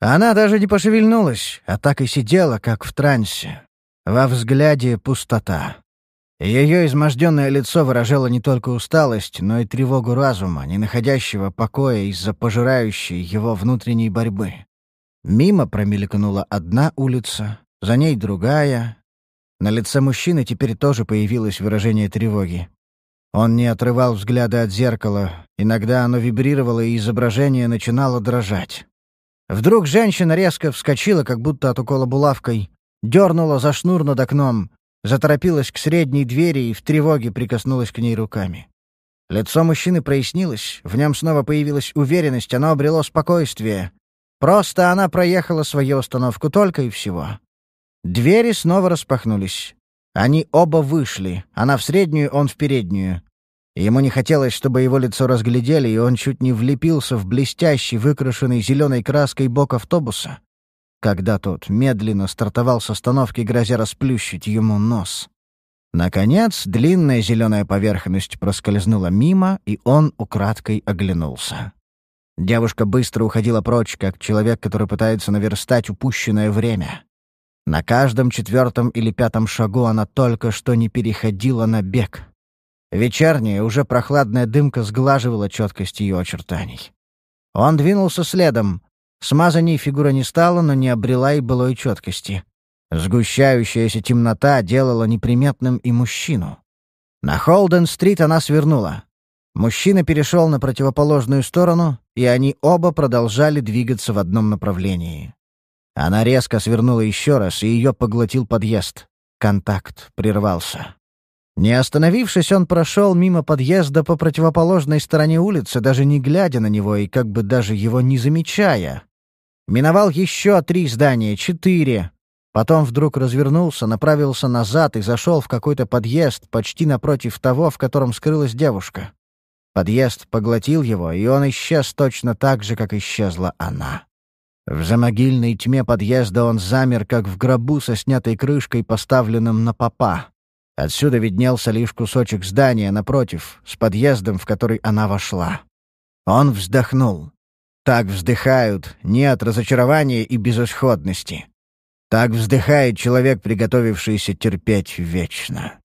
Она даже не пошевельнулась, а так и сидела, как в трансе. Во взгляде пустота. Ее изможденное лицо выражало не только усталость, но и тревогу разума, не находящего покоя из-за пожирающей его внутренней борьбы. Мимо промелькнула одна улица, за ней другая. На лице мужчины теперь тоже появилось выражение тревоги. Он не отрывал взгляда от зеркала, иногда оно вибрировало, и изображение начинало дрожать. Вдруг женщина резко вскочила, как будто от укола булавкой, дернула за шнур над окном, заторопилась к средней двери и в тревоге прикоснулась к ней руками. Лицо мужчины прояснилось, в нем снова появилась уверенность, оно обрело спокойствие. Просто она проехала свою установку только и всего. Двери снова распахнулись. Они оба вышли, она в среднюю, он в переднюю. Ему не хотелось, чтобы его лицо разглядели, и он чуть не влепился в блестящий, выкрашенный зеленой краской бок автобуса когда тот медленно стартовал с остановки, грозя расплющить ему нос. Наконец, длинная зеленая поверхность проскользнула мимо, и он украдкой оглянулся. Девушка быстро уходила прочь, как человек, который пытается наверстать упущенное время. На каждом четвертом или пятом шагу она только что не переходила на бег. Вечерняя, уже прохладная дымка сглаживала четкость ее очертаний. Он двинулся следом, Смазанней фигура не стала, но не обрела и былой четкости. Сгущающаяся темнота делала неприметным и мужчину. На Холден-стрит она свернула. Мужчина перешел на противоположную сторону, и они оба продолжали двигаться в одном направлении. Она резко свернула еще раз, и ее поглотил подъезд. Контакт прервался. Не остановившись, он прошел мимо подъезда по противоположной стороне улицы, даже не глядя на него и как бы даже его не замечая. Миновал еще три здания, четыре. Потом вдруг развернулся, направился назад и зашел в какой-то подъезд, почти напротив того, в котором скрылась девушка. Подъезд поглотил его, и он исчез точно так же, как исчезла она. В замогильной тьме подъезда он замер, как в гробу со снятой крышкой, поставленным на попа. Отсюда виднелся лишь кусочек здания напротив, с подъездом, в который она вошла. Он вздохнул. Так вздыхают не от разочарования и безысходности. Так вздыхает человек, приготовившийся терпеть вечно.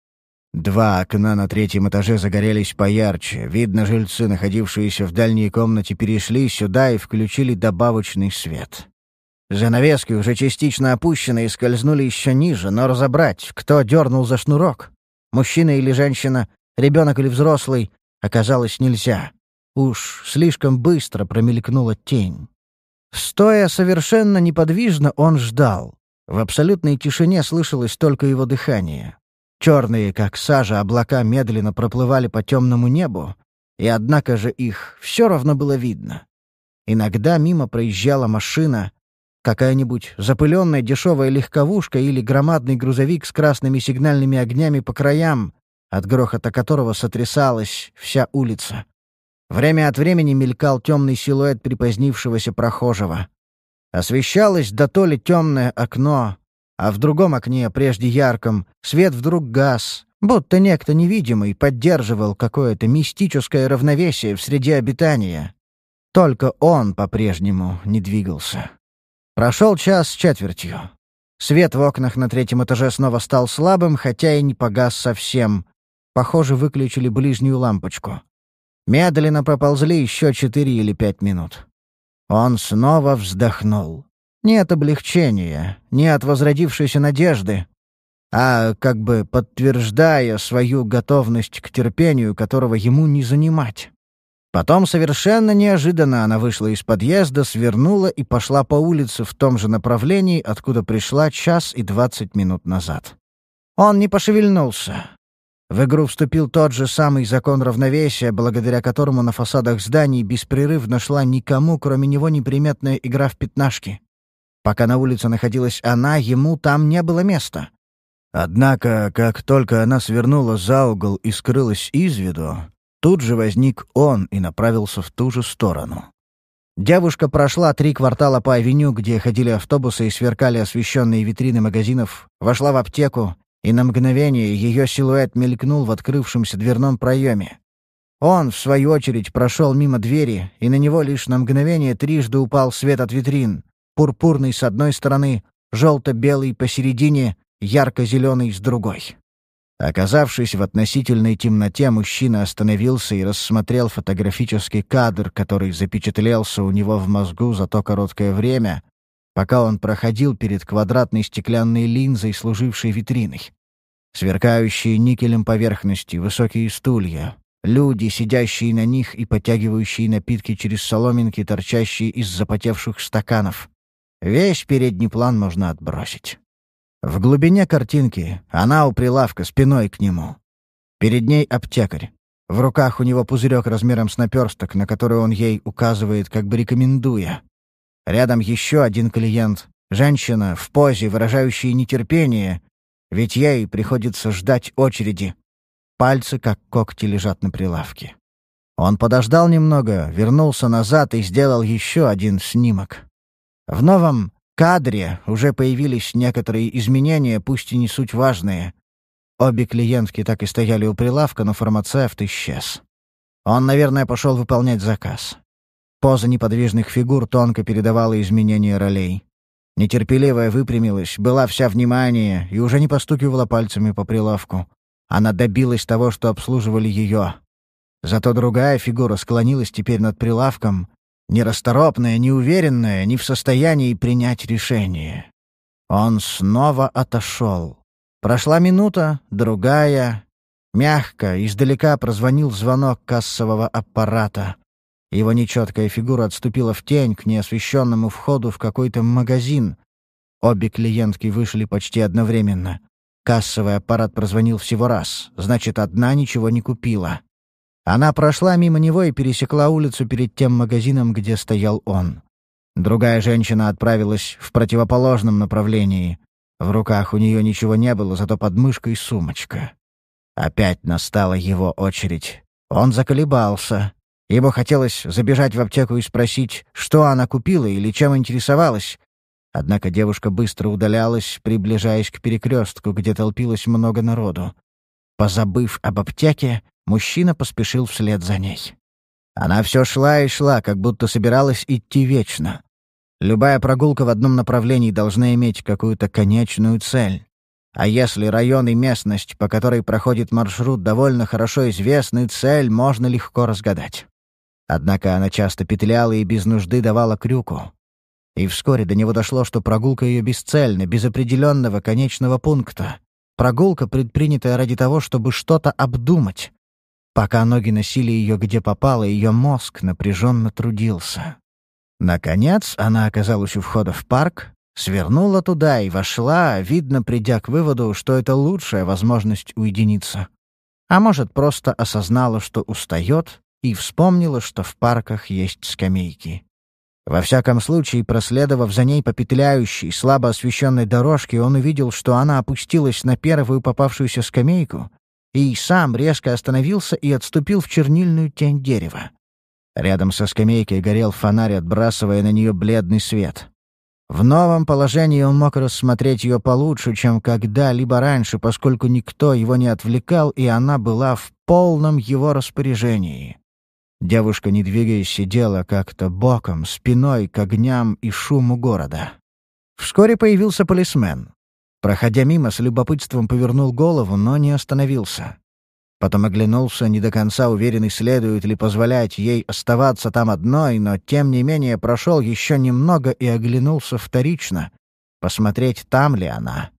Два окна на третьем этаже загорелись поярче. Видно, жильцы, находившиеся в дальней комнате, перешли сюда и включили добавочный свет. Занавески, уже частично опущенные, скользнули еще ниже, но разобрать, кто дернул за шнурок, мужчина или женщина, ребенок или взрослый, оказалось нельзя. Уж слишком быстро промелькнула тень. Стоя совершенно неподвижно, он ждал. В абсолютной тишине слышалось только его дыхание. Черные, как сажа, облака медленно проплывали по темному небу, и однако же их все равно было видно. Иногда мимо проезжала машина, Какая-нибудь запыленная дешевая легковушка или громадный грузовик с красными сигнальными огнями по краям, от грохота которого сотрясалась вся улица. Время от времени мелькал темный силуэт припозднившегося прохожего. Освещалось да то ли темное окно, а в другом окне, прежде ярком, свет вдруг гас, будто некто невидимый поддерживал какое-то мистическое равновесие в среде обитания. Только он по-прежнему не двигался. Прошел час с четвертью. Свет в окнах на третьем этаже снова стал слабым, хотя и не погас совсем. Похоже, выключили ближнюю лампочку. Медленно проползли еще четыре или пять минут. Он снова вздохнул. Не от облегчения, не от возродившейся надежды, а как бы подтверждая свою готовность к терпению, которого ему не занимать. Потом совершенно неожиданно она вышла из подъезда, свернула и пошла по улице в том же направлении, откуда пришла час и двадцать минут назад. Он не пошевельнулся. В игру вступил тот же самый закон равновесия, благодаря которому на фасадах зданий беспрерывно шла никому, кроме него, неприметная игра в пятнашки. Пока на улице находилась она, ему там не было места. Однако, как только она свернула за угол и скрылась из виду, Тут же возник он и направился в ту же сторону. Девушка прошла три квартала по авеню, где ходили автобусы и сверкали освещенные витрины магазинов, вошла в аптеку, и на мгновение ее силуэт мелькнул в открывшемся дверном проеме. Он, в свою очередь, прошел мимо двери, и на него лишь на мгновение трижды упал свет от витрин. пурпурный с одной стороны, желто-белый посередине, ярко-зеленый с другой. Оказавшись в относительной темноте, мужчина остановился и рассмотрел фотографический кадр, который запечатлелся у него в мозгу за то короткое время, пока он проходил перед квадратной стеклянной линзой, служившей витриной. Сверкающие никелем поверхности, высокие стулья, люди, сидящие на них и потягивающие напитки через соломинки, торчащие из запотевших стаканов. Весь передний план можно отбросить. В глубине картинки она у прилавка спиной к нему. Перед ней аптекарь. В руках у него пузырек размером с наперсток, на который он ей указывает, как бы рекомендуя. Рядом еще один клиент. Женщина в позе, выражающей нетерпение, ведь ей приходится ждать очереди. Пальцы, как когти, лежат на прилавке. Он подождал немного, вернулся назад и сделал еще один снимок. В новом кадре уже появились некоторые изменения, пусть и не суть важные. Обе клиентки так и стояли у прилавка, но фармацевт исчез. Он, наверное, пошел выполнять заказ. Поза неподвижных фигур тонко передавала изменения ролей. Нетерпеливая выпрямилась, была вся внимание и уже не постукивала пальцами по прилавку. Она добилась того, что обслуживали ее. Зато другая фигура склонилась теперь над прилавком нерасторопная, неуверенная, не в состоянии принять решение. Он снова отошел. Прошла минута, другая. Мягко, издалека прозвонил звонок кассового аппарата. Его нечеткая фигура отступила в тень к неосвещенному входу в какой-то магазин. Обе клиентки вышли почти одновременно. Кассовый аппарат прозвонил всего раз, значит, одна ничего не купила. Она прошла мимо него и пересекла улицу перед тем магазином, где стоял он. Другая женщина отправилась в противоположном направлении. В руках у нее ничего не было, зато под мышкой сумочка. Опять настала его очередь. Он заколебался. Ему хотелось забежать в аптеку и спросить, что она купила или чем интересовалась. Однако девушка быстро удалялась, приближаясь к перекрестку, где толпилось много народу. Позабыв об аптеке, Мужчина поспешил вслед за ней. Она все шла и шла, как будто собиралась идти вечно. Любая прогулка в одном направлении должна иметь какую-то конечную цель. А если район и местность, по которой проходит маршрут, довольно хорошо известны, цель можно легко разгадать. Однако она часто петляла и без нужды давала крюку. И вскоре до него дошло, что прогулка ее бесцельна, без определенного конечного пункта. Прогулка, предпринятая ради того, чтобы что-то обдумать, Пока ноги носили ее где попало, ее мозг напряженно трудился. Наконец она оказалась у входа в парк, свернула туда и вошла, видно, придя к выводу, что это лучшая возможность уединиться. А может, просто осознала, что устает, и вспомнила, что в парках есть скамейки. Во всяком случае, проследовав за ней по петляющей, слабо освещенной дорожке, он увидел, что она опустилась на первую попавшуюся скамейку и сам резко остановился и отступил в чернильную тень дерева. Рядом со скамейкой горел фонарь, отбрасывая на нее бледный свет. В новом положении он мог рассмотреть ее получше, чем когда-либо раньше, поскольку никто его не отвлекал, и она была в полном его распоряжении. Девушка, не двигаясь, сидела как-то боком, спиной к огням и шуму города. Вскоре появился полисмен. Проходя мимо, с любопытством повернул голову, но не остановился. Потом оглянулся, не до конца уверенный, следует ли позволять ей оставаться там одной, но тем не менее прошел еще немного и оглянулся вторично, посмотреть, там ли она.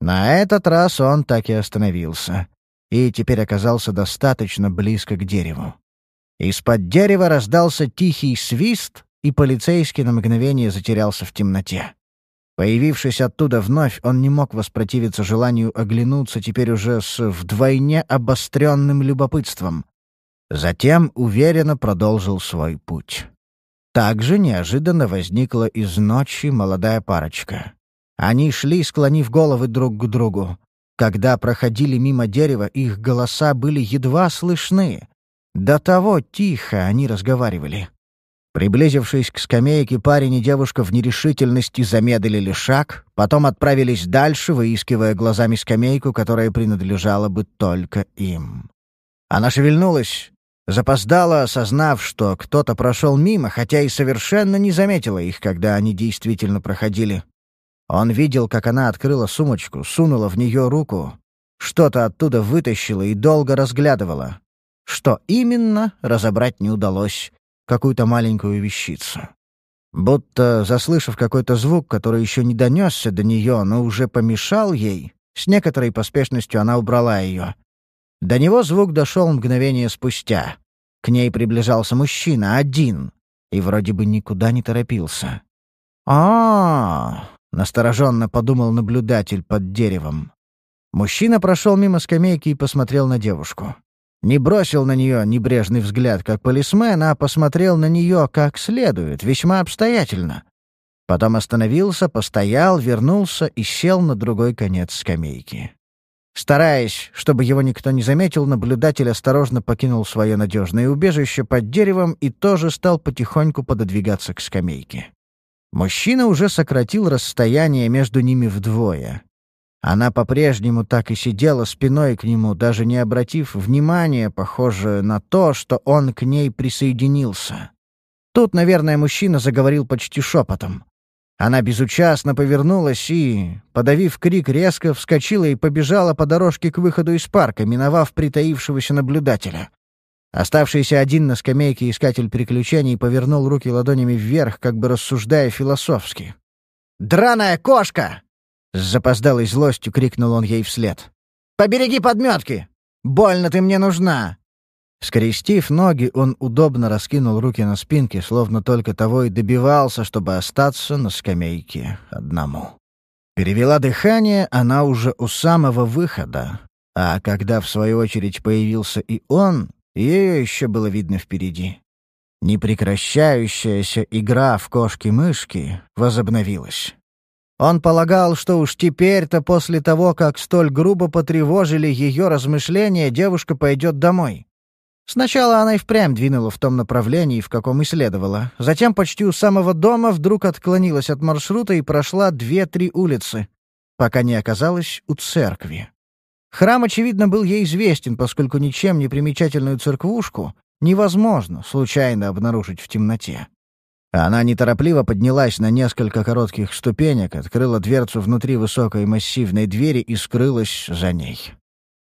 На этот раз он так и остановился, и теперь оказался достаточно близко к дереву. Из-под дерева раздался тихий свист, и полицейский на мгновение затерялся в темноте. Появившись оттуда вновь, он не мог воспротивиться желанию оглянуться теперь уже с вдвойне обостренным любопытством. Затем уверенно продолжил свой путь. Также неожиданно возникла из ночи молодая парочка. Они шли, склонив головы друг к другу. Когда проходили мимо дерева, их голоса были едва слышны. До того тихо они разговаривали. Приблизившись к скамейке, парень и девушка в нерешительности замедлили шаг, потом отправились дальше, выискивая глазами скамейку, которая принадлежала бы только им. Она шевельнулась, Запоздала, осознав, что кто-то прошел мимо, хотя и совершенно не заметила их, когда они действительно проходили. Он видел, как она открыла сумочку, сунула в нее руку, что-то оттуда вытащила и долго разглядывала. Что именно, разобрать не удалось. Какую-то маленькую вещицу. Будто, заслышав какой-то звук, который еще не донесся до нее, но уже помешал ей, с некоторой поспешностью она убрала ее. До него звук дошел мгновение спустя. К ней приближался мужчина, один, и вроде бы никуда не торопился. а, -а, -а настороженно подумал наблюдатель под деревом. Мужчина прошел мимо скамейки и посмотрел на девушку. Не бросил на нее небрежный взгляд, как полисмен, а посмотрел на нее как следует, весьма обстоятельно. Потом остановился, постоял, вернулся и сел на другой конец скамейки. Стараясь, чтобы его никто не заметил, наблюдатель осторожно покинул свое надежное убежище под деревом и тоже стал потихоньку пододвигаться к скамейке. Мужчина уже сократил расстояние между ними вдвое. Она по-прежнему так и сидела спиной к нему, даже не обратив внимания, похоже, на то, что он к ней присоединился. Тут, наверное, мужчина заговорил почти шепотом. Она безучастно повернулась и, подавив крик, резко вскочила и побежала по дорожке к выходу из парка, миновав притаившегося наблюдателя. Оставшийся один на скамейке искатель приключений повернул руки ладонями вверх, как бы рассуждая философски. «Драная кошка!» С запоздалой злостью крикнул он ей вслед. «Побереги подметки! Больно ты мне нужна!» Скрестив ноги, он удобно раскинул руки на спинке, словно только того и добивался, чтобы остаться на скамейке одному. Перевела дыхание она уже у самого выхода, а когда в свою очередь появился и он, ее еще было видно впереди. Непрекращающаяся игра в кошки-мышки возобновилась. Он полагал, что уж теперь-то после того, как столь грубо потревожили ее размышления, девушка пойдет домой. Сначала она и впрямь двинула в том направлении, в каком и следовала. Затем почти у самого дома вдруг отклонилась от маршрута и прошла две-три улицы, пока не оказалась у церкви. Храм, очевидно, был ей известен, поскольку ничем не примечательную церквушку невозможно случайно обнаружить в темноте. Она неторопливо поднялась на несколько коротких ступенек, открыла дверцу внутри высокой массивной двери и скрылась за ней.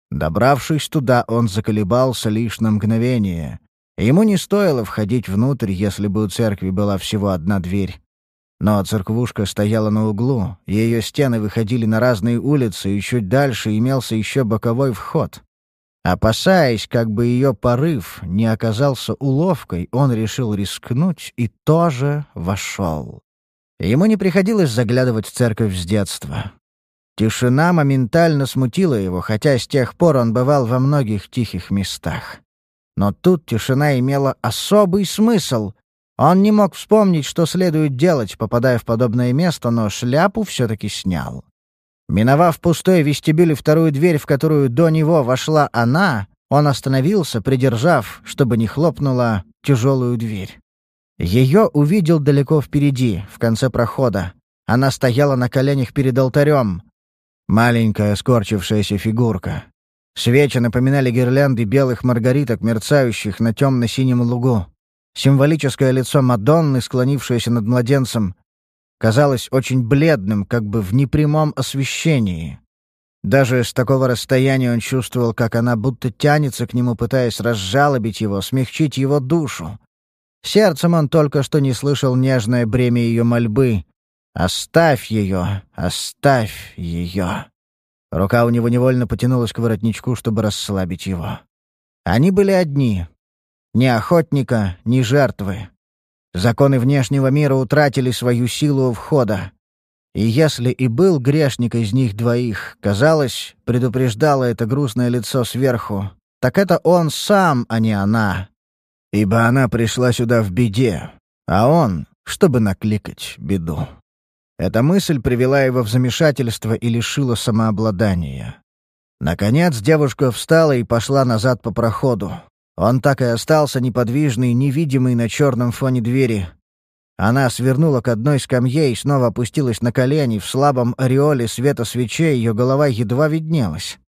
Добравшись туда, он заколебался лишь на мгновение. Ему не стоило входить внутрь, если бы у церкви была всего одна дверь. Но церквушка стояла на углу, ее стены выходили на разные улицы, и чуть дальше имелся еще боковой вход. Опасаясь, как бы ее порыв не оказался уловкой, он решил рискнуть и тоже вошел. Ему не приходилось заглядывать в церковь с детства. Тишина моментально смутила его, хотя с тех пор он бывал во многих тихих местах. Но тут тишина имела особый смысл. Он не мог вспомнить, что следует делать, попадая в подобное место, но шляпу все-таки снял. Миновав пустой вестибюль и вторую дверь, в которую до него вошла она, он остановился, придержав, чтобы не хлопнула тяжелую дверь. Ее увидел далеко впереди, в конце прохода. Она стояла на коленях перед алтарем. Маленькая скорчившаяся фигурка. Свечи напоминали гирлянды белых маргариток, мерцающих на темно-синем лугу. Символическое лицо Мадонны, склонившееся над младенцем, казалось очень бледным, как бы в непрямом освещении. Даже с такого расстояния он чувствовал, как она будто тянется к нему, пытаясь разжалобить его, смягчить его душу. Сердцем он только что не слышал нежное бремя ее мольбы. «Оставь ее! Оставь ее!» Рука у него невольно потянулась к воротничку, чтобы расслабить его. Они были одни. Ни охотника, ни жертвы. Законы внешнего мира утратили свою силу входа. И если и был грешник из них двоих, казалось, предупреждало это грустное лицо сверху, так это он сам, а не она. Ибо она пришла сюда в беде, а он, чтобы накликать беду. Эта мысль привела его в замешательство и лишила самообладания. Наконец девушка встала и пошла назад по проходу. Он так и остался неподвижный, невидимый на черном фоне двери. Она свернула к одной скамье и снова опустилась на колени. В слабом ореоле света свечей ее голова едва виднелась.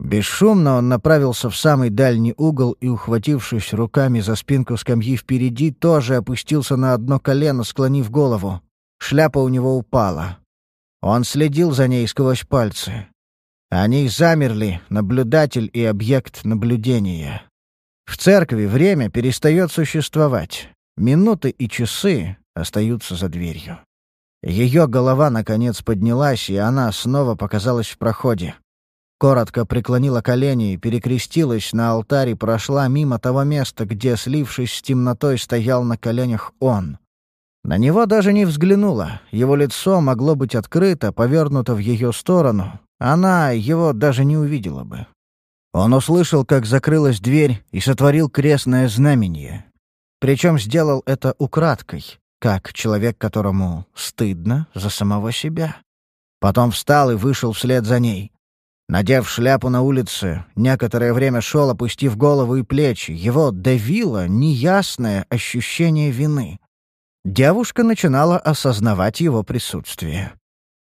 Бесшумно он направился в самый дальний угол и, ухватившись руками за спинку скамьи впереди, тоже опустился на одно колено, склонив голову. Шляпа у него упала. Он следил за ней сквозь пальцы. Они замерли, наблюдатель и объект наблюдения. В церкви время перестает существовать. Минуты и часы остаются за дверью. Ее голова, наконец, поднялась, и она снова показалась в проходе. Коротко преклонила колени, перекрестилась на алтарь и прошла мимо того места, где, слившись с темнотой, стоял на коленях он. На него даже не взглянула. Его лицо могло быть открыто, повернуто в ее сторону. Она его даже не увидела бы. Он услышал, как закрылась дверь и сотворил крестное знамение. Причем сделал это украдкой, как человек, которому стыдно за самого себя. Потом встал и вышел вслед за ней. Надев шляпу на улице, некоторое время шел, опустив голову и плечи. Его давило неясное ощущение вины. Девушка начинала осознавать его присутствие.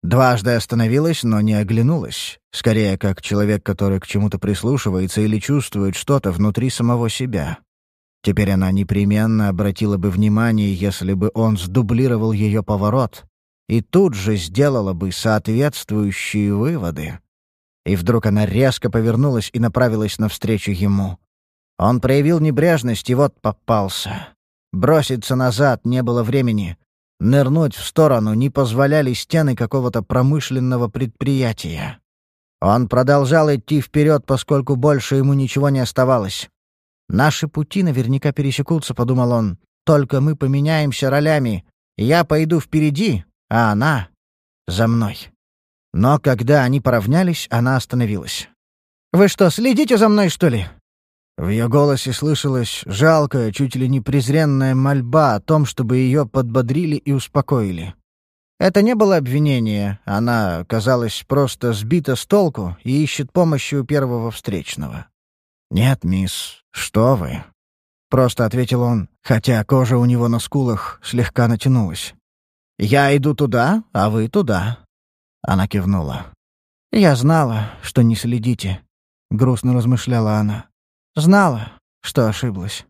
Дважды остановилась, но не оглянулась. Скорее, как человек, который к чему-то прислушивается или чувствует что-то внутри самого себя. Теперь она непременно обратила бы внимание, если бы он сдублировал ее поворот, и тут же сделала бы соответствующие выводы. И вдруг она резко повернулась и направилась навстречу ему. Он проявил небрежность и вот попался. Броситься назад не было времени. Нырнуть в сторону не позволяли стены какого-то промышленного предприятия. Он продолжал идти вперед, поскольку больше ему ничего не оставалось. «Наши пути наверняка пересекутся», — подумал он. «Только мы поменяемся ролями. Я пойду впереди, а она — за мной». Но когда они поравнялись, она остановилась. «Вы что, следите за мной, что ли?» В ее голосе слышалась жалкая, чуть ли не презренная мольба о том, чтобы ее подбодрили и успокоили. Это не было обвинение, она, казалось, просто сбита с толку и ищет помощи у первого встречного. «Нет, мисс, что вы?» — просто ответил он, хотя кожа у него на скулах слегка натянулась. «Я иду туда, а вы туда». Она кивнула. «Я знала, что не следите», — грустно размышляла она. Знала, что ошиблась.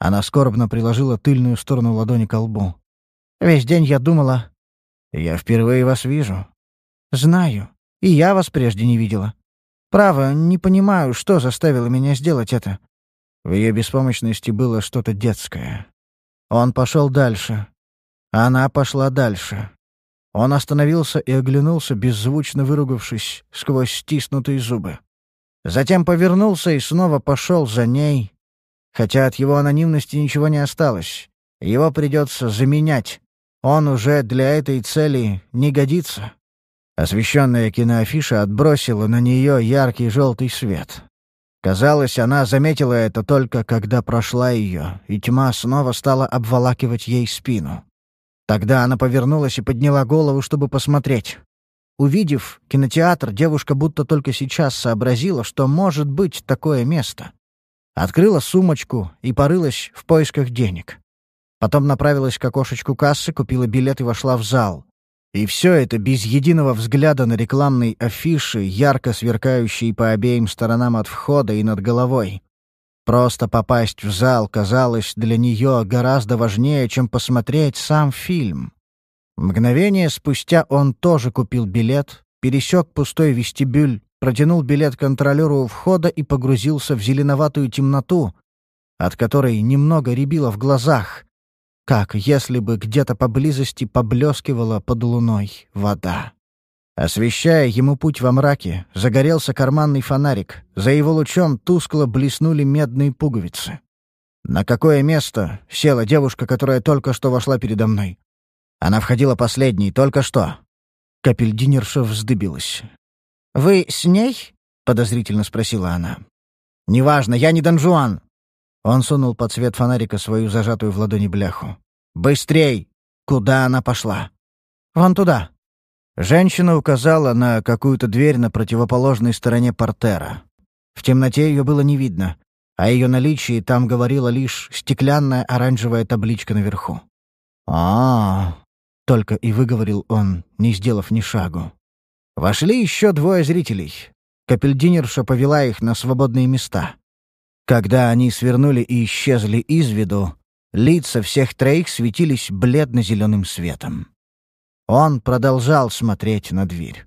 Она скорбно приложила тыльную сторону ладони к лбу. Весь день я думала... Я впервые вас вижу. Знаю. И я вас прежде не видела. Право, не понимаю, что заставило меня сделать это. В ее беспомощности было что-то детское. Он пошел дальше. Она пошла дальше. Он остановился и оглянулся, беззвучно выругавшись сквозь стиснутые зубы. Затем повернулся и снова пошел за ней, хотя от его анонимности ничего не осталось. Его придется заменять. Он уже для этой цели не годится. Освещенная киноафиша отбросила на нее яркий желтый свет. Казалось, она заметила это только когда прошла ее, и тьма снова стала обволакивать ей спину. Тогда она повернулась и подняла голову, чтобы посмотреть. Увидев кинотеатр, девушка будто только сейчас сообразила, что может быть такое место. Открыла сумочку и порылась в поисках денег. Потом направилась к окошечку кассы, купила билет и вошла в зал. И все это без единого взгляда на рекламной афиши, ярко сверкающие по обеим сторонам от входа и над головой. Просто попасть в зал казалось для нее гораздо важнее, чем посмотреть сам фильм. Мгновение спустя он тоже купил билет, пересек пустой вестибюль, протянул билет контролеру у входа и погрузился в зеленоватую темноту, от которой немного рябило в глазах, как если бы где-то поблизости поблескивала под луной вода. Освещая ему путь во мраке, загорелся карманный фонарик. За его лучом тускло блеснули медные пуговицы. На какое место села девушка, которая только что вошла передо мной? Она входила последней, только что. Капельдинерша вздыбилась. «Вы с ней?» — подозрительно спросила она. «Неважно, я не Дон Жуан!» Он сунул под свет фонарика свою зажатую в ладони бляху. «Быстрей! Куда она пошла?» «Вон туда». Женщина указала на какую-то дверь на противоположной стороне портера. В темноте ее было не видно, а ее наличии там говорила лишь стеклянная оранжевая табличка наверху. -а только и выговорил он, не сделав ни шагу. Вошли еще двое зрителей. Капельдинерша повела их на свободные места. Когда они свернули и исчезли из виду, лица всех троих светились бледно-зеленым светом. Он продолжал смотреть на дверь.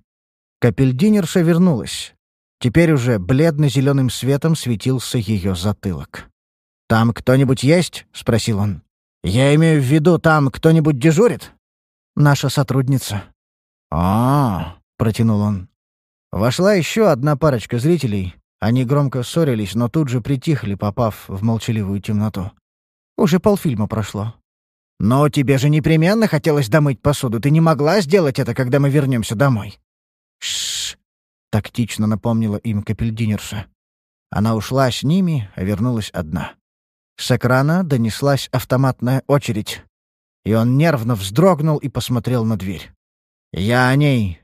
Капельдинерша вернулась. Теперь уже бледно-зеленым светом светился ее затылок. «Там кто-нибудь есть?» — спросил он. «Я имею в виду, там кто-нибудь дежурит?» «Наша сотрудница». «А-а-а», протянул он. Вошла еще одна парочка зрителей. Они громко ссорились, но тут же притихли, попав в молчаливую темноту. Уже полфильма прошло. «Но тебе же непременно хотелось домыть посуду. Ты не могла сделать это, когда мы вернемся домой?» «Шш!» — тактично напомнила им капельдинерша. Она ушла с ними, а вернулась одна. С экрана донеслась автоматная очередь, и он нервно вздрогнул и посмотрел на дверь. «Я о ней.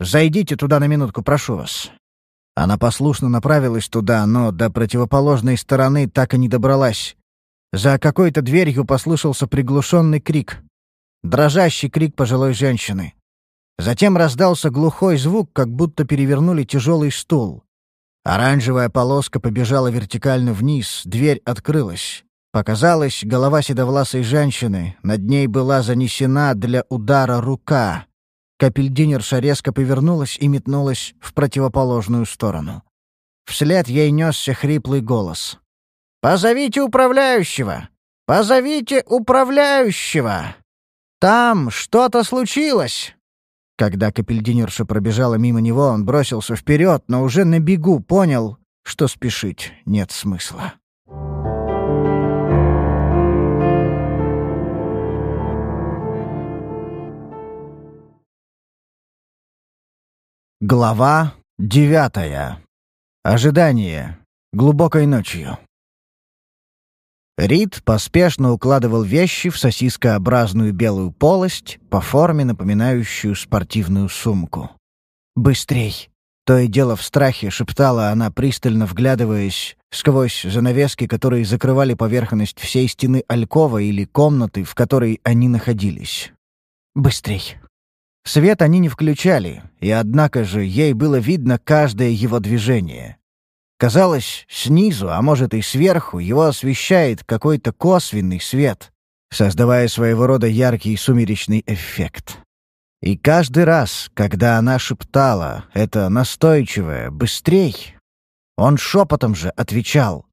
Зайдите туда на минутку, прошу вас». Она послушно направилась туда, но до противоположной стороны так и не добралась. За какой-то дверью послышался приглушенный крик. Дрожащий крик пожилой женщины. Затем раздался глухой звук, как будто перевернули тяжелый стул. Оранжевая полоска побежала вертикально вниз, дверь открылась. Показалась голова седовласой женщины, над ней была занесена для удара рука. Капельдинерша резко повернулась и метнулась в противоположную сторону. Вслед ей несся хриплый голос. «Позовите управляющего! Позовите управляющего! Там что-то случилось!» Когда капельдинерша пробежала мимо него, он бросился вперед, но уже на бегу понял, что спешить нет смысла. Глава девятая. Ожидание. Глубокой ночью. Рид поспешно укладывал вещи в сосискообразную белую полость, по форме напоминающую спортивную сумку. «Быстрей!» То и дело в страхе шептала она, пристально вглядываясь сквозь занавески, которые закрывали поверхность всей стены алькова или комнаты, в которой они находились. «Быстрей!» Свет они не включали, и однако же ей было видно каждое его движение. Казалось, снизу, а может и сверху, его освещает какой-то косвенный свет, создавая своего рода яркий сумеречный эффект. И каждый раз, когда она шептала это настойчивое «быстрей», он шепотом же отвечал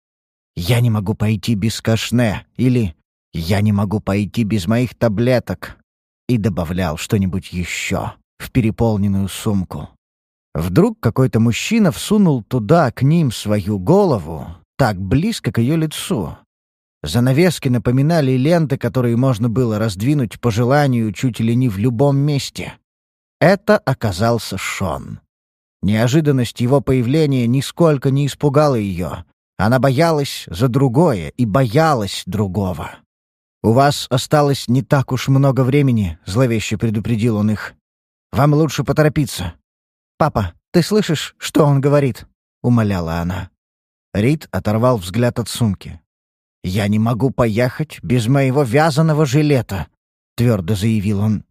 «Я не могу пойти без кашне» или «Я не могу пойти без моих таблеток» и добавлял что-нибудь еще в переполненную сумку. Вдруг какой-то мужчина всунул туда, к ним, свою голову, так близко к ее лицу. Занавески напоминали ленты, которые можно было раздвинуть по желанию чуть ли не в любом месте. Это оказался Шон. Неожиданность его появления нисколько не испугала ее. Она боялась за другое и боялась другого. «У вас осталось не так уж много времени», — зловеще предупредил он их. «Вам лучше поторопиться. «Папа, ты слышишь, что он говорит?» — умоляла она. Рид оторвал взгляд от сумки. «Я не могу поехать без моего вязаного жилета», — твердо заявил он.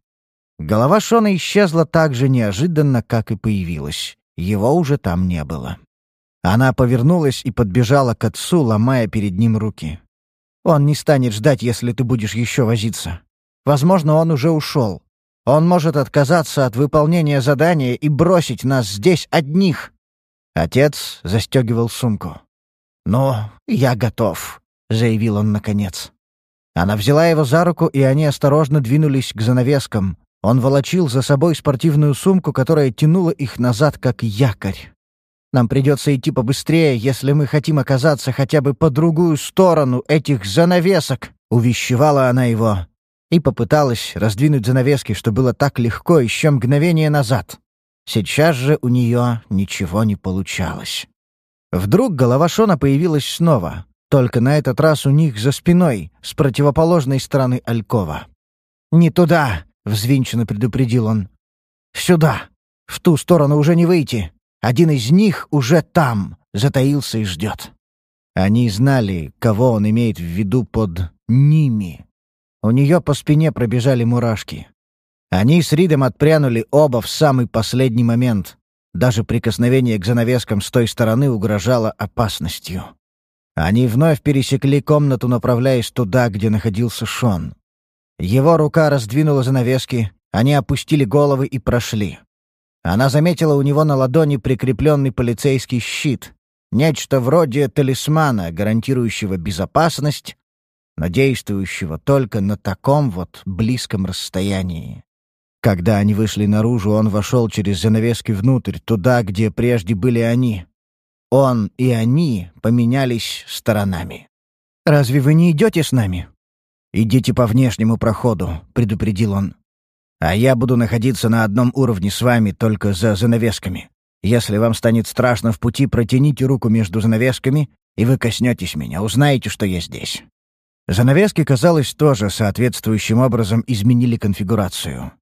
Голова Шона исчезла так же неожиданно, как и появилась. Его уже там не было. Она повернулась и подбежала к отцу, ломая перед ним руки. «Он не станет ждать, если ты будешь еще возиться. Возможно, он уже ушел. Он может отказаться от выполнения задания и бросить нас здесь одних». Отец застегивал сумку. «Ну, я готов», — заявил он наконец. Она взяла его за руку, и они осторожно двинулись к занавескам. Он волочил за собой спортивную сумку, которая тянула их назад, как якорь. «Нам придется идти побыстрее, если мы хотим оказаться хотя бы по другую сторону этих занавесок», — увещевала она его и попыталась раздвинуть занавески, что было так легко еще мгновение назад. Сейчас же у нее ничего не получалось. Вдруг голова Шона появилась снова, только на этот раз у них за спиной, с противоположной стороны Алькова. «Не туда!» — взвинченно предупредил он. «Сюда! В ту сторону уже не выйти! Один из них уже там!» — затаился и ждет. Они знали, кого он имеет в виду под «ними». У нее по спине пробежали мурашки. Они с Ридом отпрянули оба в самый последний момент. Даже прикосновение к занавескам с той стороны угрожало опасностью. Они вновь пересекли комнату, направляясь туда, где находился Шон. Его рука раздвинула занавески, они опустили головы и прошли. Она заметила у него на ладони прикрепленный полицейский щит, нечто вроде талисмана, гарантирующего безопасность, но действующего только на таком вот близком расстоянии. Когда они вышли наружу, он вошел через занавески внутрь, туда, где прежде были они. Он и они поменялись сторонами. «Разве вы не идете с нами?» «Идите по внешнему проходу», — предупредил он. «А я буду находиться на одном уровне с вами, только за занавесками. Если вам станет страшно в пути, протяните руку между занавесками, и вы коснетесь меня, узнаете, что я здесь». Занавески, казалось, тоже соответствующим образом изменили конфигурацию.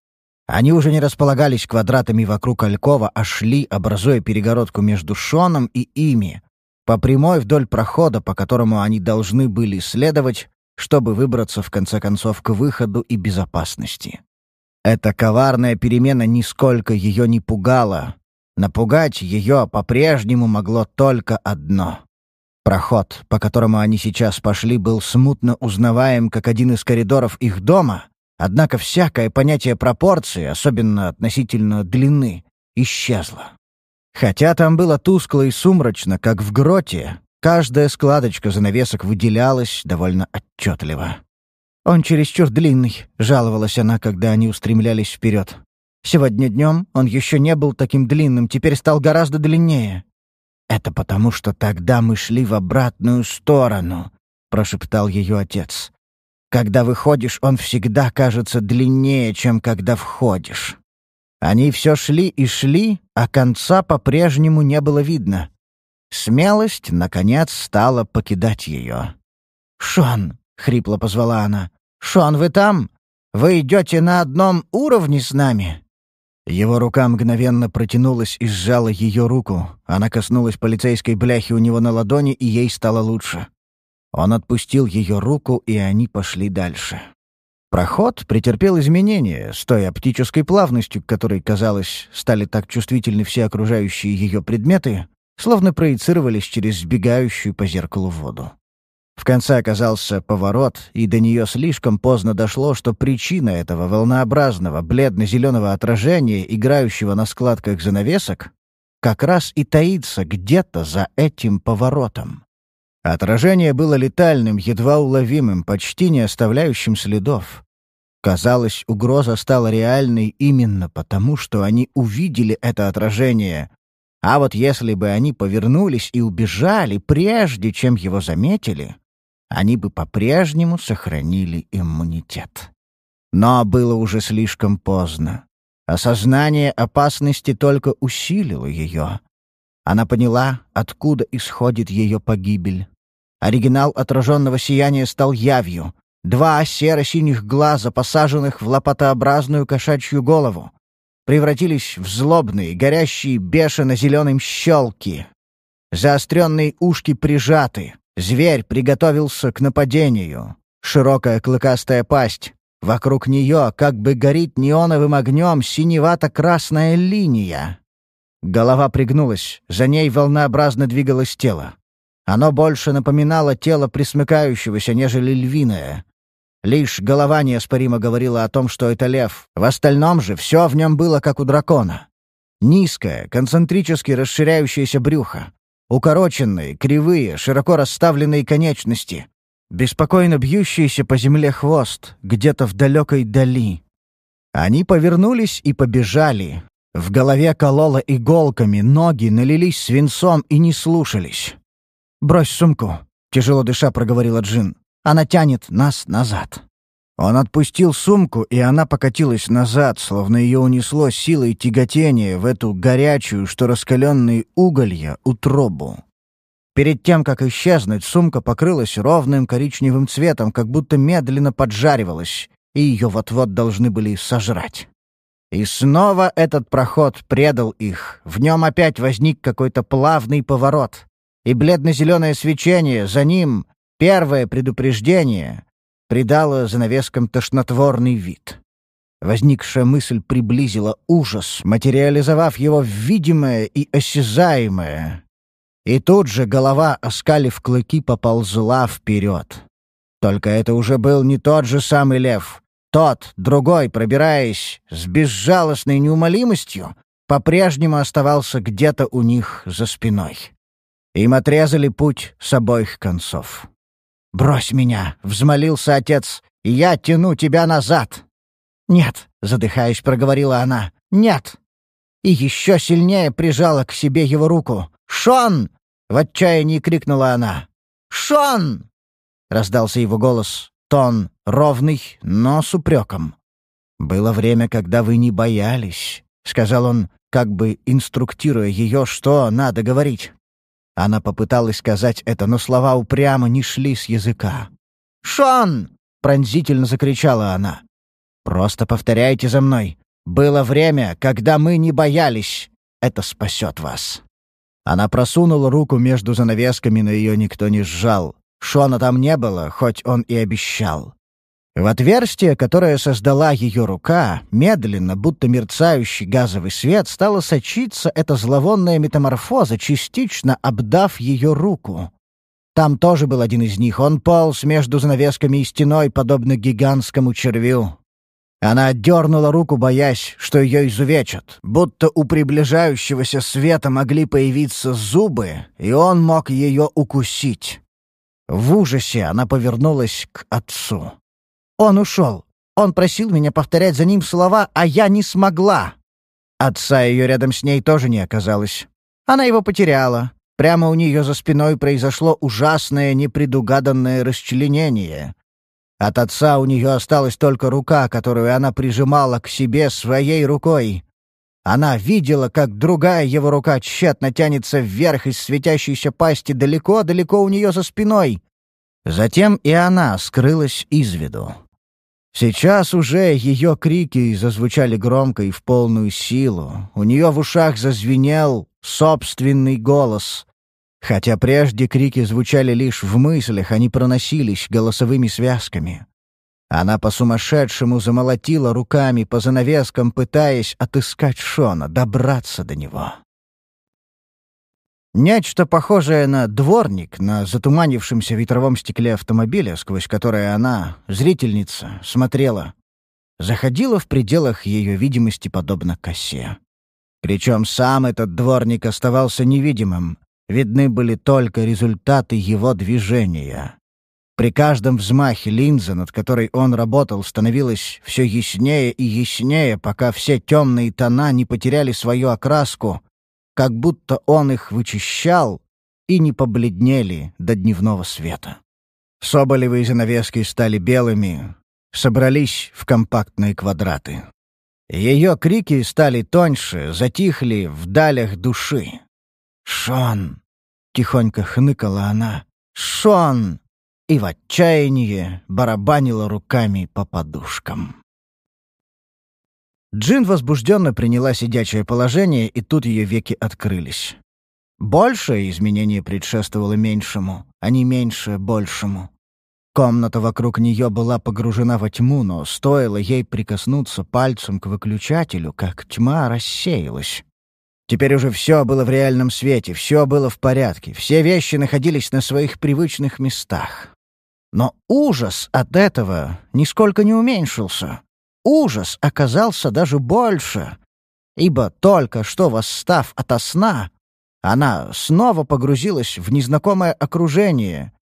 Они уже не располагались квадратами вокруг Алькова, а шли, образуя перегородку между Шоном и ими, по прямой вдоль прохода, по которому они должны были следовать, чтобы выбраться в конце концов к выходу и безопасности. Эта коварная перемена нисколько ее не пугала. Напугать ее по-прежнему могло только одно. Проход, по которому они сейчас пошли, был смутно узнаваем как один из коридоров их дома, однако всякое понятие пропорции, особенно относительно длины, исчезло. Хотя там было тускло и сумрачно, как в гроте, каждая складочка занавесок выделялась довольно отчетливо. «Он чересчур длинный», — жаловалась она, когда они устремлялись вперед. «Сегодня днем он еще не был таким длинным, теперь стал гораздо длиннее». «Это потому, что тогда мы шли в обратную сторону», — прошептал ее отец. «Когда выходишь, он всегда кажется длиннее, чем когда входишь». Они все шли и шли, а конца по-прежнему не было видно. Смелость, наконец, стала покидать ее. «Шон!» — хрипло позвала она. «Шон, вы там? Вы идете на одном уровне с нами?» Его рука мгновенно протянулась и сжала ее руку. Она коснулась полицейской бляхи у него на ладони, и ей стало лучше. Он отпустил ее руку, и они пошли дальше. Проход претерпел изменения с той оптической плавностью, к которой, казалось, стали так чувствительны все окружающие ее предметы, словно проецировались через сбегающую по зеркалу воду. В конце оказался поворот, и до нее слишком поздно дошло, что причина этого волнообразного бледно-зеленого отражения, играющего на складках занавесок, как раз и таится где-то за этим поворотом. Отражение было летальным, едва уловимым, почти не оставляющим следов. Казалось, угроза стала реальной именно потому, что они увидели это отражение. А вот если бы они повернулись и убежали, прежде чем его заметили, они бы по-прежнему сохранили иммунитет. Но было уже слишком поздно. Осознание опасности только усилило ее. Она поняла, откуда исходит ее погибель. Оригинал отраженного сияния стал явью. Два серо-синих глаза, посаженных в лопатообразную кошачью голову, превратились в злобные, горящие бешено-зеленым щелки. Заостренные ушки прижаты, Зверь приготовился к нападению. Широкая клыкастая пасть. Вокруг нее как бы горит неоновым огнем синевато-красная линия. Голова пригнулась, за ней волнообразно двигалось тело. Оно больше напоминало тело присмыкающегося, нежели львиное. Лишь голова неоспоримо говорила о том, что это лев. В остальном же все в нем было, как у дракона. Низкое, концентрически расширяющееся брюхо, Укороченные, кривые, широко расставленные конечности. Беспокойно бьющийся по земле хвост, где-то в далекой дали. Они повернулись и побежали. В голове кололо иголками, ноги налились свинцом и не слушались. «Брось сумку», — тяжело дыша проговорила Джин. «Она тянет нас назад». Он отпустил сумку, и она покатилась назад, словно ее унесло силой тяготения в эту горячую, что раскаленные уголья, утробу. Перед тем, как исчезнуть, сумка покрылась ровным коричневым цветом, как будто медленно поджаривалась, и ее вот-вот должны были сожрать. И снова этот проход предал их. В нем опять возник какой-то плавный поворот. И бледно-зеленое свечение за ним — первое предупреждение, придало занавескам тошнотворный вид. Возникшая мысль приблизила ужас, материализовав его в видимое и осязаемое. И тут же голова, оскалив клыки, поползла вперед. Только это уже был не тот же самый лев. Тот, другой, пробираясь с безжалостной неумолимостью, по-прежнему оставался где-то у них за спиной. Им отрезали путь с обоих концов. «Брось меня!» — взмолился отец. «Я тяну тебя назад!» «Нет!» — задыхаясь, проговорила она. «Нет!» И еще сильнее прижала к себе его руку. «Шон!» — в отчаянии крикнула она. «Шон!» — раздался его голос. Тон ровный, но с упреком. «Было время, когда вы не боялись», — сказал он, как бы инструктируя ее, что надо говорить. Она попыталась сказать это, но слова упрямо не шли с языка. «Шон!» — пронзительно закричала она. «Просто повторяйте за мной. Было время, когда мы не боялись. Это спасет вас». Она просунула руку между занавесками, но ее никто не сжал. Шона там не было, хоть он и обещал. В отверстие, которое создала ее рука, медленно, будто мерцающий газовый свет, стала сочиться эта зловонная метаморфоза, частично обдав ее руку. Там тоже был один из них. Он полз между занавесками и стеной, подобно гигантскому червю. Она отдернула руку, боясь, что ее изувечат, будто у приближающегося света могли появиться зубы, и он мог ее укусить. В ужасе она повернулась к отцу. Он ушел. Он просил меня повторять за ним слова, а я не смогла. Отца ее рядом с ней тоже не оказалось. Она его потеряла. Прямо у нее за спиной произошло ужасное непредугаданное расчленение. От отца у нее осталась только рука, которую она прижимала к себе своей рукой. Она видела, как другая его рука тщетно тянется вверх из светящейся пасти далеко-далеко у нее за спиной. Затем и она скрылась из виду. Сейчас уже ее крики зазвучали громко и в полную силу. У нее в ушах зазвенел собственный голос. Хотя прежде крики звучали лишь в мыслях, они проносились голосовыми связками. Она по-сумасшедшему замолотила руками по занавескам, пытаясь отыскать Шона, добраться до него. Нечто похожее на дворник на затуманившемся ветровом стекле автомобиля, сквозь которое она, зрительница, смотрела, заходила в пределах ее видимости подобно косе. Причем сам этот дворник оставался невидимым, видны были только результаты его движения. При каждом взмахе линза, над которой он работал, становилось все яснее и яснее, пока все темные тона не потеряли свою окраску, как будто он их вычищал, и не побледнели до дневного света. Соболевые занавески стали белыми, собрались в компактные квадраты. Ее крики стали тоньше, затихли в далях души. «Шон!» — тихонько хныкала она. «Шон!» и в отчаянии барабанила руками по подушкам. Джин возбужденно приняла сидячее положение, и тут ее веки открылись. Большее изменение предшествовало меньшему, а не меньше — большему. Комната вокруг нее была погружена во тьму, но стоило ей прикоснуться пальцем к выключателю, как тьма рассеялась. Теперь уже все было в реальном свете, все было в порядке, все вещи находились на своих привычных местах. Но ужас от этого нисколько не уменьшился. Ужас оказался даже больше, ибо только что восстав ото сна, она снова погрузилась в незнакомое окружение,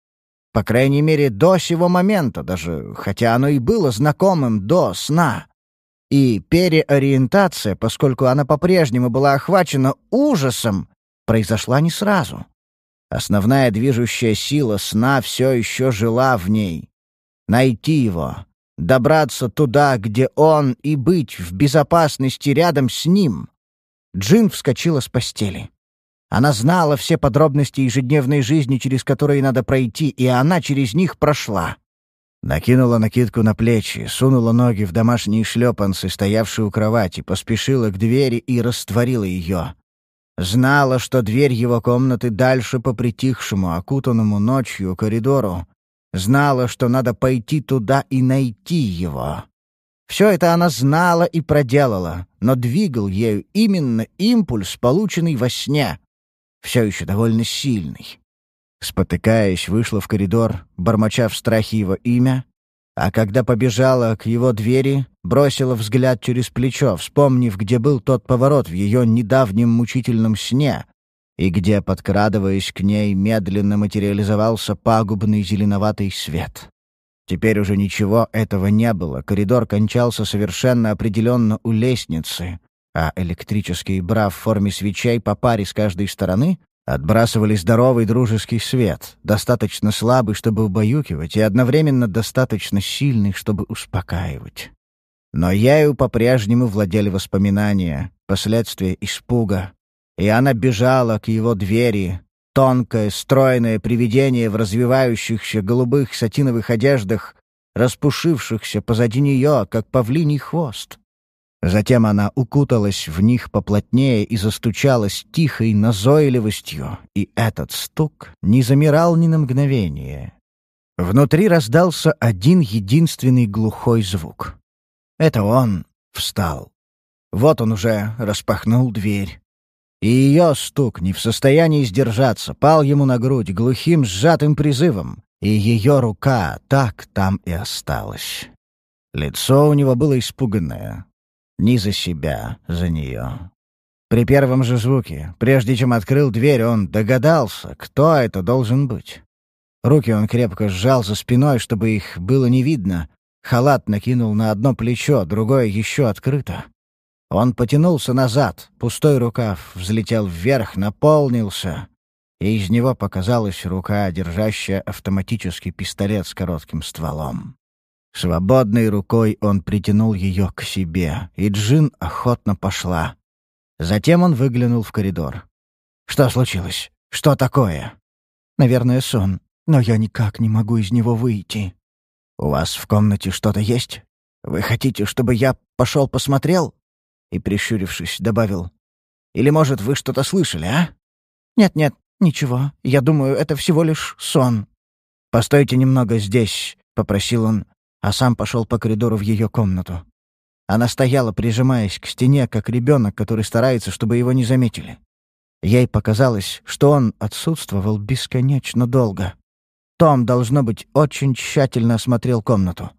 по крайней мере, до сего момента, даже хотя оно и было знакомым до сна. И переориентация, поскольку она по-прежнему была охвачена ужасом, произошла не сразу. Основная движущая сила сна все еще жила в ней. Найти его, добраться туда, где он, и быть в безопасности рядом с ним. Джин вскочила с постели. Она знала все подробности ежедневной жизни, через которые надо пройти, и она через них прошла. Накинула накидку на плечи, сунула ноги в домашние шлепанцы, стоявшие у кровати, поспешила к двери и растворила ее. Знала, что дверь его комнаты дальше по притихшему, окутанному ночью коридору, Знала, что надо пойти туда и найти его. Все это она знала и проделала, но двигал ею именно импульс, полученный во сне. Все еще довольно сильный. Спотыкаясь, вышла в коридор, бормоча в страхе его имя, а когда побежала к его двери, бросила взгляд через плечо, вспомнив, где был тот поворот в ее недавнем мучительном сне, и где, подкрадываясь к ней, медленно материализовался пагубный зеленоватый свет. Теперь уже ничего этого не было, коридор кончался совершенно определенно у лестницы, а электрические бра в форме свечей по паре с каждой стороны отбрасывали здоровый дружеский свет, достаточно слабый, чтобы убаюкивать, и одновременно достаточно сильный, чтобы успокаивать. Но ею по-прежнему владели воспоминания, последствия испуга, и она бежала к его двери, тонкое, стройное привидение в развивающихся голубых сатиновых одеждах, распушившихся позади нее, как павлиний хвост. Затем она укуталась в них поплотнее и застучалась тихой назойливостью, и этот стук не замирал ни на мгновение. Внутри раздался один единственный глухой звук. Это он встал. Вот он уже распахнул дверь. И ее стук, не в состоянии сдержаться, пал ему на грудь глухим сжатым призывом, и ее рука так там и осталась. Лицо у него было испуганное, ни за себя, за нее. При первом же звуке, прежде чем открыл дверь, он догадался, кто это должен быть. Руки он крепко сжал за спиной, чтобы их было не видно. Халат накинул на одно плечо, другое еще открыто. Он потянулся назад, пустой рукав взлетел вверх, наполнился, и из него показалась рука, держащая автоматический пистолет с коротким стволом. Свободной рукой он притянул ее к себе, и Джин охотно пошла. Затем он выглянул в коридор. «Что случилось? Что такое?» «Наверное, сон, но я никак не могу из него выйти». «У вас в комнате что-то есть? Вы хотите, чтобы я пошел посмотрел?» И, прищурившись, добавил. «Или, может, вы что-то слышали, а?» «Нет-нет, ничего. Я думаю, это всего лишь сон». «Постойте немного здесь», — попросил он, а сам пошел по коридору в ее комнату. Она стояла, прижимаясь к стене, как ребенок, который старается, чтобы его не заметили. Ей показалось, что он отсутствовал бесконечно долго. Том, должно быть, очень тщательно осмотрел комнату.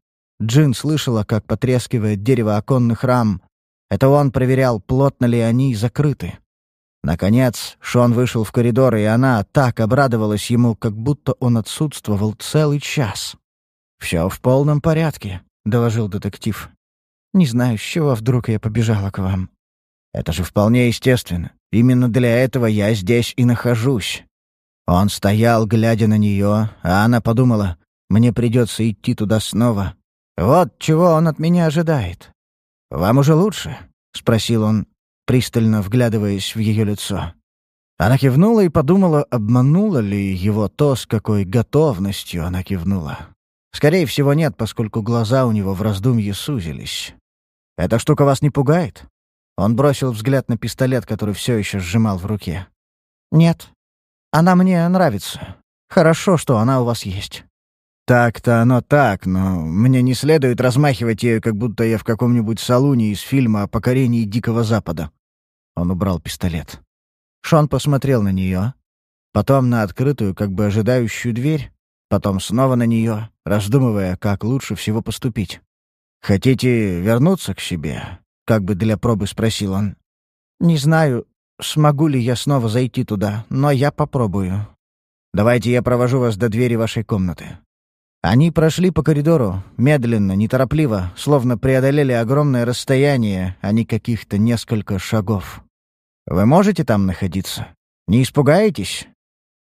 Джин слышала, как потрескивает дерево оконных рам. Это он проверял, плотно ли они закрыты. Наконец, Шон вышел в коридор, и она так обрадовалась ему, как будто он отсутствовал целый час. «Все в полном порядке», — доложил детектив. «Не знаю, с чего вдруг я побежала к вам». «Это же вполне естественно. Именно для этого я здесь и нахожусь». Он стоял, глядя на нее, а она подумала, «Мне придется идти туда снова. Вот чего он от меня ожидает». «Вам уже лучше?» — спросил он, пристально вглядываясь в ее лицо. Она кивнула и подумала, обманула ли его то, с какой готовностью она кивнула. Скорее всего, нет, поскольку глаза у него в раздумье сузились. «Эта штука вас не пугает?» Он бросил взгляд на пистолет, который все еще сжимал в руке. «Нет. Она мне нравится. Хорошо, что она у вас есть». «Так-то оно так, но мне не следует размахивать ею, как будто я в каком-нибудь салуне из фильма о покорении Дикого Запада». Он убрал пистолет. Шон посмотрел на нее, потом на открытую, как бы ожидающую дверь, потом снова на нее, раздумывая, как лучше всего поступить. «Хотите вернуться к себе?» — как бы для пробы спросил он. «Не знаю, смогу ли я снова зайти туда, но я попробую. Давайте я провожу вас до двери вашей комнаты». Они прошли по коридору, медленно, неторопливо, словно преодолели огромное расстояние, а не каких-то несколько шагов. «Вы можете там находиться? Не испугаетесь?»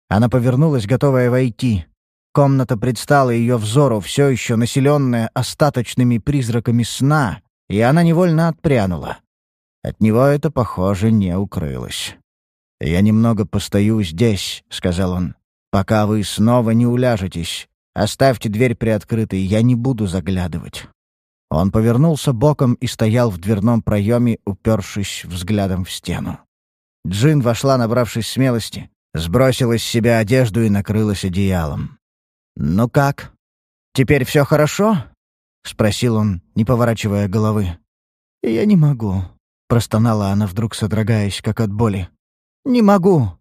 Она повернулась, готовая войти. Комната предстала ее взору, все еще населенная остаточными призраками сна, и она невольно отпрянула. От него это, похоже, не укрылось. «Я немного постою здесь», — сказал он, — «пока вы снова не уляжетесь. Оставьте дверь приоткрытой, я не буду заглядывать». Он повернулся боком и стоял в дверном проеме, упершись взглядом в стену. Джин вошла, набравшись смелости, сбросила с себя одежду и накрылась одеялом. «Ну как? Теперь все хорошо?» — спросил он, не поворачивая головы. «Я не могу», — простонала она вдруг, содрогаясь, как от боли. «Не могу.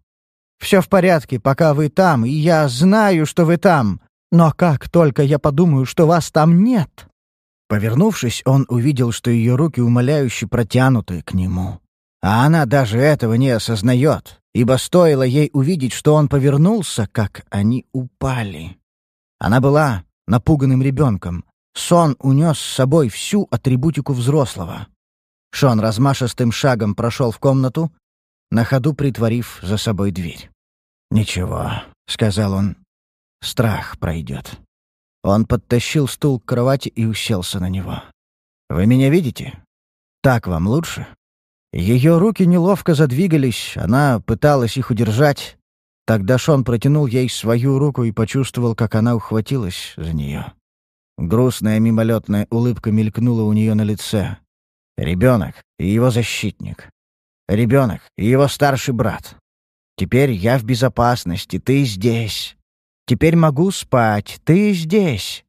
Все в порядке, пока вы там, и я знаю, что вы там. Но как только я подумаю, что вас там нет...» Повернувшись, он увидел, что ее руки умоляюще протянуты к нему. А она даже этого не осознает, ибо стоило ей увидеть, что он повернулся, как они упали. Она была напуганным ребенком. Сон унес с собой всю атрибутику взрослого. Шон размашистым шагом прошел в комнату, на ходу притворив за собой дверь. «Ничего», — сказал он, — «страх пройдет». Он подтащил стул к кровати и уселся на него. «Вы меня видите? Так вам лучше?» Ее руки неловко задвигались, она пыталась их удержать. Тогда Шон протянул ей свою руку и почувствовал, как она ухватилась за нее. Грустная мимолетная улыбка мелькнула у нее на лице. Ребенок и его защитник. Ребенок и его старший брат. Теперь я в безопасности, ты здесь. Теперь могу спать, ты здесь.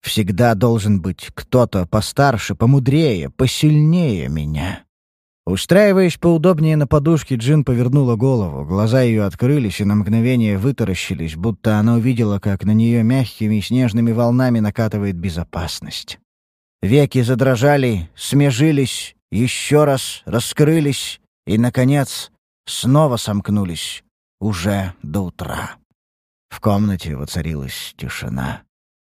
Всегда должен быть кто-то постарше, помудрее, посильнее меня. Устраиваясь поудобнее на подушке, Джин повернула голову. Глаза ее открылись и на мгновение вытаращились, будто она увидела, как на нее мягкими снежными волнами накатывает безопасность. Веки задрожали, смежились, еще раз раскрылись и, наконец, снова сомкнулись, уже до утра. В комнате воцарилась тишина.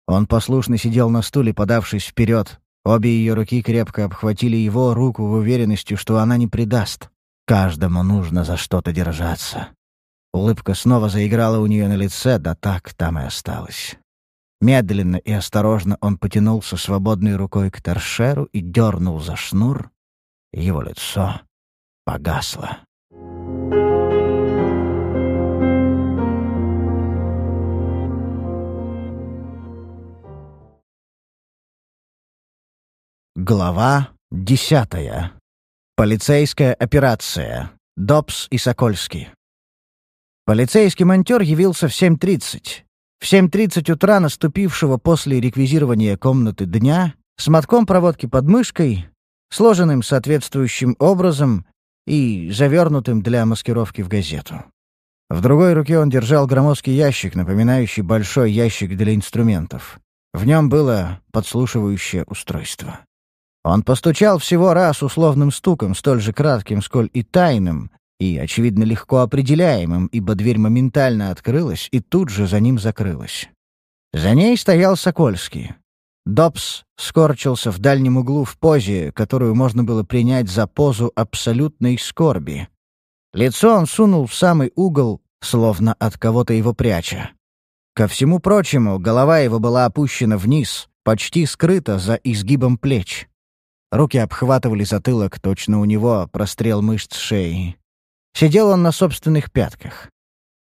Он послушно сидел на стуле, подавшись вперед, Обе ее руки крепко обхватили его руку в уверенности, что она не предаст. Каждому нужно за что-то держаться. Улыбка снова заиграла у нее на лице, да так там и осталась. Медленно и осторожно он потянулся свободной рукой к торшеру и дернул за шнур. Его лицо погасло. Глава десятая. Полицейская операция. Добс и Сокольский. Полицейский монтер явился в 7.30. В 7.30 утра наступившего после реквизирования комнаты дня с мотком проводки под мышкой, сложенным соответствующим образом и завернутым для маскировки в газету. В другой руке он держал громоздкий ящик, напоминающий большой ящик для инструментов. В нем было подслушивающее устройство. Он постучал всего раз условным стуком, столь же кратким, сколь и тайным, и, очевидно, легко определяемым, ибо дверь моментально открылась и тут же за ним закрылась. За ней стоял Сокольский. Добс скорчился в дальнем углу в позе, которую можно было принять за позу абсолютной скорби. Лицо он сунул в самый угол, словно от кого-то его пряча. Ко всему прочему, голова его была опущена вниз, почти скрыта за изгибом плеч. Руки обхватывали затылок, точно у него прострел мышц шеи. Сидел он на собственных пятках.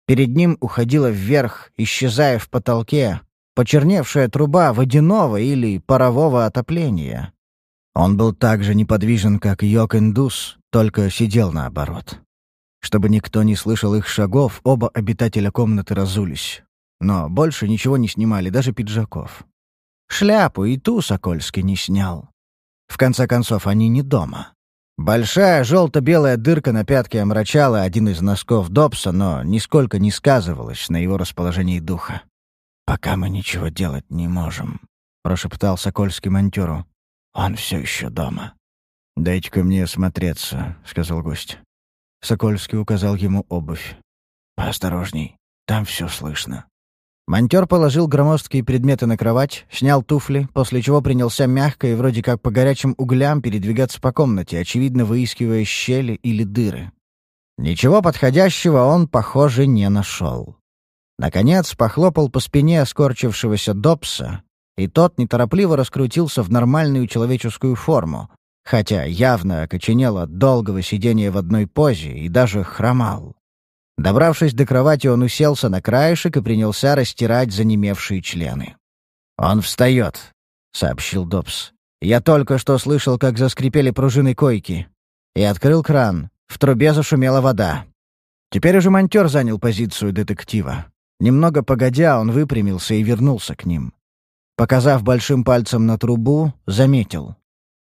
Перед ним уходила вверх, исчезая в потолке, почерневшая труба водяного или парового отопления. Он был так же неподвижен, как Йок-Индус, только сидел наоборот. Чтобы никто не слышал их шагов, оба обитателя комнаты разулись. Но больше ничего не снимали, даже пиджаков. Шляпу и ту Сокольский не снял. В конце концов, они не дома. Большая желто-белая дырка на пятке омрачала один из носков Добса, но нисколько не сказывалась на его расположении духа. «Пока мы ничего делать не можем», — прошептал Сокольский монтёру. «Он все еще дома». «Дайте-ка мне осмотреться», — сказал гость. Сокольский указал ему обувь. «Поосторожней, там все слышно». Монтер положил громоздкие предметы на кровать, снял туфли, после чего принялся мягко и вроде как по горячим углям передвигаться по комнате, очевидно выискивая щели или дыры. Ничего подходящего он, похоже, не нашел. Наконец похлопал по спине скорчившегося Добса, и тот неторопливо раскрутился в нормальную человеческую форму, хотя явно окоченел от долгого сидения в одной позе и даже хромал. Добравшись до кровати, он уселся на краешек и принялся растирать занемевшие члены. «Он встает», — сообщил Добс. «Я только что слышал, как заскрипели пружины койки. И открыл кран. В трубе зашумела вода. Теперь уже монтер занял позицию детектива. Немного погодя, он выпрямился и вернулся к ним. Показав большим пальцем на трубу, заметил.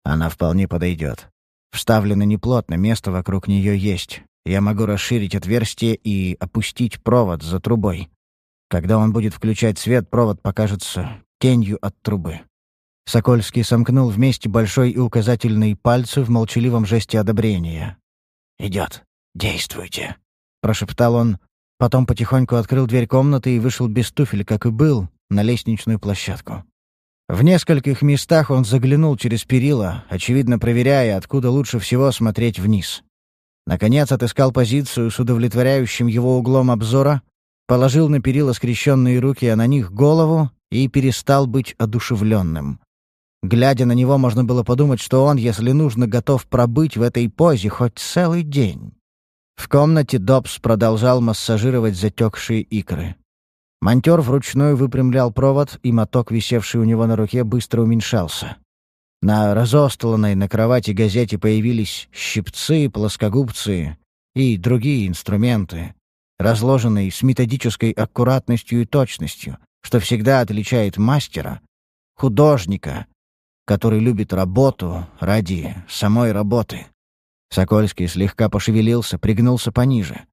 Она вполне подойдет. Вставлена неплотно, место вокруг нее есть. Я могу расширить отверстие и опустить провод за трубой. Когда он будет включать свет, провод покажется тенью от трубы. Сокольский сомкнул вместе большой и указательный пальцы в молчаливом жесте одобрения. «Идет. Действуйте», — прошептал он. Потом потихоньку открыл дверь комнаты и вышел без туфель, как и был, на лестничную площадку. В нескольких местах он заглянул через перила, очевидно проверяя, откуда лучше всего смотреть вниз. Наконец отыскал позицию с удовлетворяющим его углом обзора, положил на перила скрещенные руки, а на них голову и перестал быть одушевленным. Глядя на него, можно было подумать, что он, если нужно, готов пробыть в этой позе хоть целый день. В комнате Добс продолжал массажировать затекшие икры. Монтер вручную выпрямлял провод, и моток, висевший у него на руке, быстро уменьшался. На разостланной на кровати газете появились щипцы, плоскогубцы и другие инструменты, разложенные с методической аккуратностью и точностью, что всегда отличает мастера, художника, который любит работу ради самой работы. Сокольский слегка пошевелился, пригнулся пониже.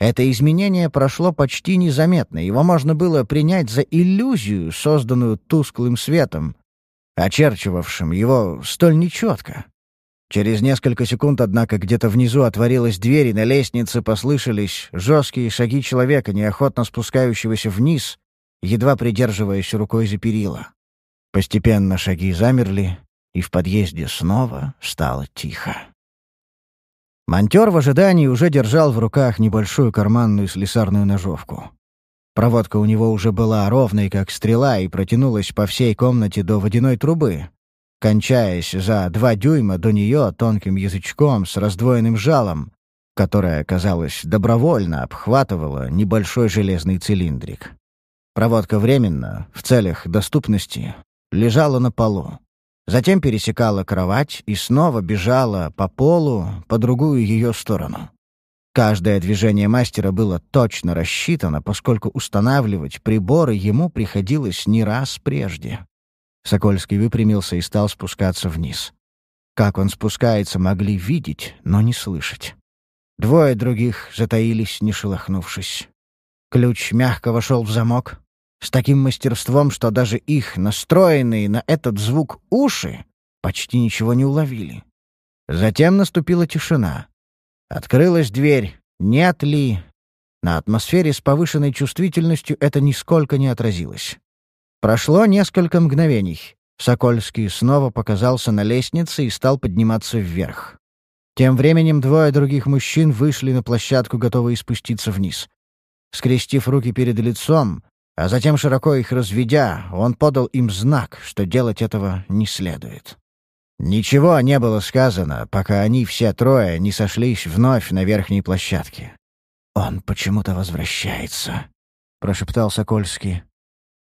Это изменение прошло почти незаметно, его можно было принять за иллюзию, созданную тусклым светом, очерчивавшим его столь нечетко. Через несколько секунд, однако, где-то внизу отворилась дверь, и на лестнице послышались жесткие шаги человека, неохотно спускающегося вниз, едва придерживаясь рукой за перила. Постепенно шаги замерли, и в подъезде снова стало тихо. Монтер в ожидании уже держал в руках небольшую карманную слесарную ножовку. Проводка у него уже была ровной, как стрела, и протянулась по всей комнате до водяной трубы, кончаясь за два дюйма до нее тонким язычком с раздвоенным жалом, которое, казалось, добровольно обхватывало небольшой железный цилиндрик. Проводка временно, в целях доступности, лежала на полу. Затем пересекала кровать и снова бежала по полу по другую ее сторону. Каждое движение мастера было точно рассчитано, поскольку устанавливать приборы ему приходилось не раз прежде. Сокольский выпрямился и стал спускаться вниз. Как он спускается, могли видеть, но не слышать. Двое других затаились, не шелохнувшись. Ключ мягко вошел в замок, с таким мастерством, что даже их настроенные на этот звук уши почти ничего не уловили. Затем наступила тишина. Открылась дверь. Нет ли? На атмосфере с повышенной чувствительностью это нисколько не отразилось. Прошло несколько мгновений. Сокольский снова показался на лестнице и стал подниматься вверх. Тем временем двое других мужчин вышли на площадку, готовые спуститься вниз. Скрестив руки перед лицом, а затем, широко их разведя, он подал им знак, что делать этого не следует. Ничего не было сказано, пока они все трое не сошлись вновь на верхней площадке. «Он почему-то возвращается», — прошептал Сокольский.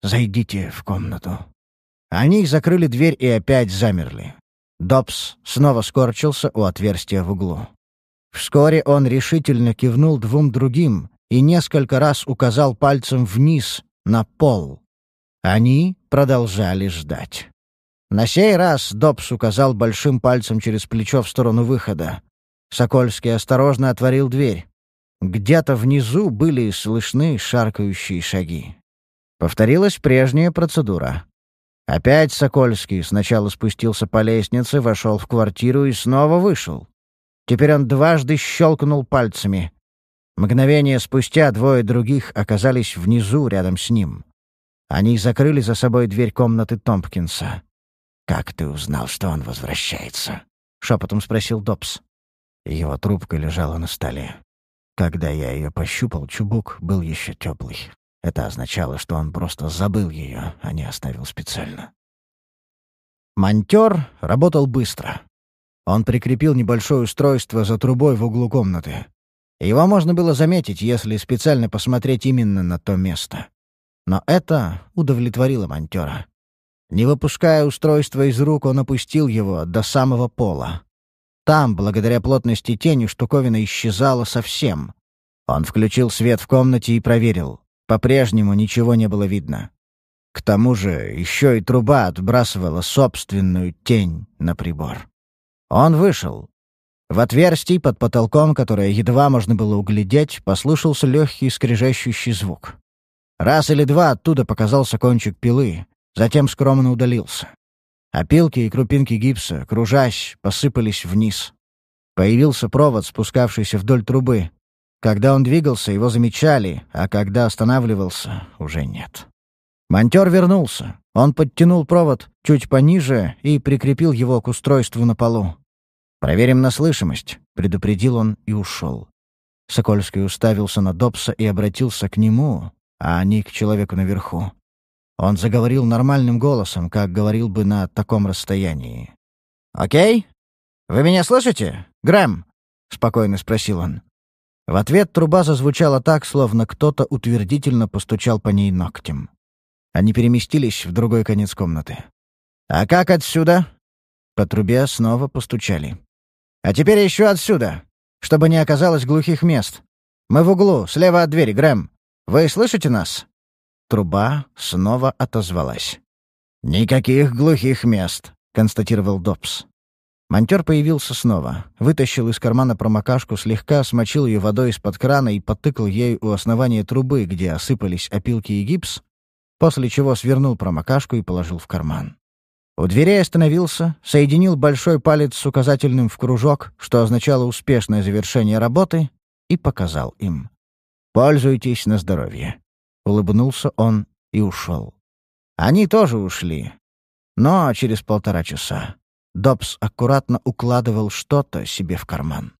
«Зайдите в комнату». Они закрыли дверь и опять замерли. Добс снова скорчился у отверстия в углу. Вскоре он решительно кивнул двум другим и несколько раз указал пальцем вниз, на пол. Они продолжали ждать. На сей раз Добс указал большим пальцем через плечо в сторону выхода. Сокольский осторожно отворил дверь. Где-то внизу были слышны шаркающие шаги. Повторилась прежняя процедура. Опять Сокольский сначала спустился по лестнице, вошел в квартиру и снова вышел. Теперь он дважды щелкнул пальцами. Мгновение спустя двое других оказались внизу рядом с ним. Они закрыли за собой дверь комнаты Томпкинса. «Как ты узнал, что он возвращается?» — шепотом спросил Добс. Его трубка лежала на столе. Когда я ее пощупал, чубук был еще теплый. Это означало, что он просто забыл ее, а не оставил специально. Монтер работал быстро. Он прикрепил небольшое устройство за трубой в углу комнаты. Его можно было заметить, если специально посмотреть именно на то место. Но это удовлетворило монтера. Не выпуская устройство из рук, он опустил его до самого пола. Там, благодаря плотности тени, штуковина исчезала совсем. Он включил свет в комнате и проверил. По-прежнему ничего не было видно. К тому же еще и труба отбрасывала собственную тень на прибор. Он вышел. В отверстии под потолком, которое едва можно было углядеть, послышался легкий скрежещущий звук. Раз или два оттуда показался кончик пилы, затем скромно удалился. Опилки и крупинки гипса, кружась, посыпались вниз. Появился провод, спускавшийся вдоль трубы. Когда он двигался, его замечали, а когда останавливался, уже нет. Монтер вернулся. Он подтянул провод чуть пониже и прикрепил его к устройству на полу. «Проверим на слышимость», — предупредил он и ушел. Сокольский уставился на Добса и обратился к нему, а не к человеку наверху. Он заговорил нормальным голосом, как говорил бы на таком расстоянии. «Окей? Вы меня слышите, Грэм?» — спокойно спросил он. В ответ труба зазвучала так, словно кто-то утвердительно постучал по ней ногтем. Они переместились в другой конец комнаты. «А как отсюда?» По трубе снова постучали. «А теперь еще отсюда, чтобы не оказалось глухих мест. Мы в углу, слева от двери, Грэм. Вы слышите нас?» Труба снова отозвалась. «Никаких глухих мест», — констатировал Добс. Монтер появился снова, вытащил из кармана промокашку, слегка смочил ее водой из-под крана и потыкал ею у основания трубы, где осыпались опилки и гипс, после чего свернул промокашку и положил в карман. У дверей остановился, соединил большой палец с указательным в кружок, что означало успешное завершение работы, и показал им. «Пользуйтесь на здоровье». Улыбнулся он и ушел. Они тоже ушли. Но через полтора часа. Добс аккуратно укладывал что-то себе в карман.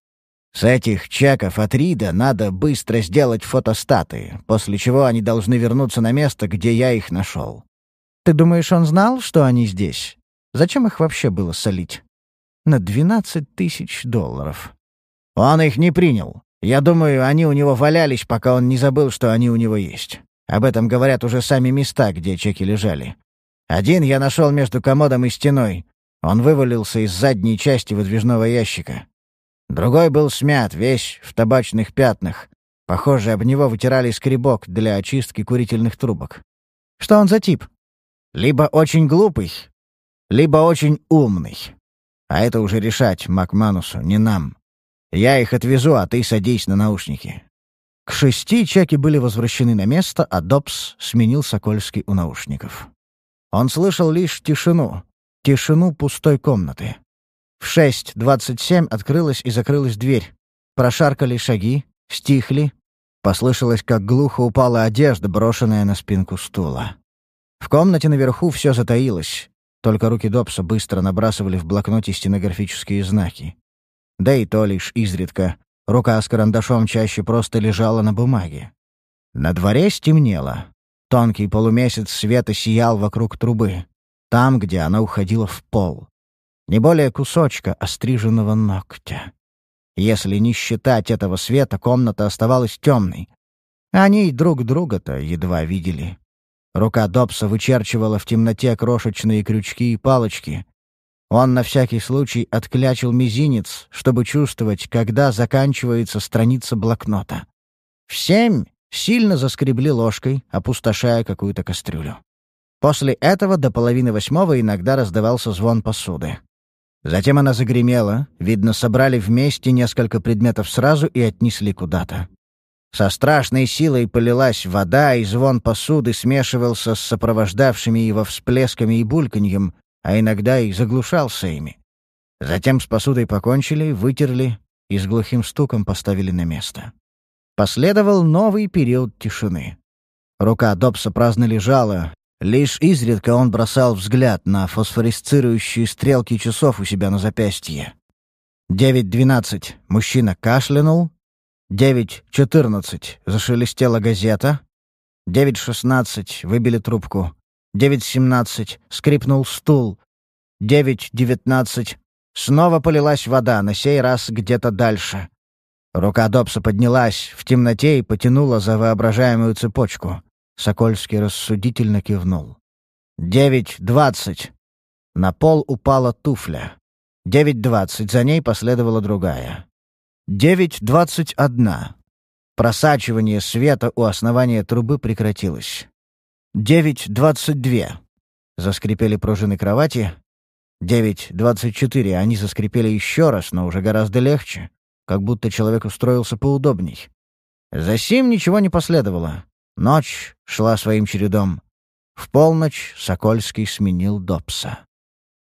«С этих чеков от Рида надо быстро сделать фотостаты, после чего они должны вернуться на место, где я их нашел». «Ты думаешь, он знал, что они здесь? Зачем их вообще было солить?» «На двенадцать тысяч долларов». «Он их не принял. Я думаю, они у него валялись, пока он не забыл, что они у него есть. Об этом говорят уже сами места, где чеки лежали. Один я нашел между комодом и стеной. Он вывалился из задней части выдвижного ящика. Другой был смят, весь в табачных пятнах. Похоже, об него вытирали скребок для очистки курительных трубок. Что он за тип? Либо очень глупый, либо очень умный. А это уже решать Макманусу, не нам. Я их отвезу, а ты садись на наушники. К шести чеки были возвращены на место, а Добс сменил Сокольский у наушников. Он слышал лишь тишину, тишину пустой комнаты. В 6.27 открылась и закрылась дверь. Прошаркали шаги, стихли. Послышалось, как глухо упала одежда, брошенная на спинку стула. В комнате наверху все затаилось. Только руки Добса быстро набрасывали в блокноте стенографические знаки. Да и то лишь изредка, Рука с карандашом чаще просто лежала на бумаге. На дворе стемнело. Тонкий полумесяц света сиял вокруг трубы. Там, где она уходила в пол. Не более кусочка остриженного ногтя. Если не считать этого света, комната оставалась темной. Они друг друга-то едва видели. Рука Добса вычерчивала в темноте крошечные крючки и палочки, он на всякий случай отклячил мизинец, чтобы чувствовать, когда заканчивается страница блокнота. В семь сильно заскребли ложкой, опустошая какую-то кастрюлю. После этого до половины восьмого иногда раздавался звон посуды. Затем она загремела, видно, собрали вместе несколько предметов сразу и отнесли куда-то. Со страшной силой полилась вода, и звон посуды смешивался с сопровождавшими его всплесками и бульканьем, а иногда и заглушался ими. Затем с посудой покончили, вытерли и с глухим стуком поставили на место. Последовал новый период тишины. Рука Добса праздно лежала, лишь изредка он бросал взгляд на фосфорисцирующие стрелки часов у себя на запястье. Девять двенадцать. Мужчина кашлянул. Девять четырнадцать. Зашелестела газета. Девять шестнадцать. Выбили трубку. Девять семнадцать. Скрипнул стул. Девять девятнадцать. Снова полилась вода, на сей раз где-то дальше. Рука Добса поднялась в темноте и потянула за воображаемую цепочку. Сокольский рассудительно кивнул. «Девять двадцать». На пол упала туфля. Девять двадцать, за ней последовала другая. Девять двадцать одна. Просачивание света у основания трубы прекратилось. Девять двадцать две. Заскрипели пружины кровати. Девять двадцать четыре. Они заскрипели еще раз, но уже гораздо легче. Как будто человек устроился поудобней. За сим ничего не последовало. Ночь шла своим чередом. В полночь Сокольский сменил Добса.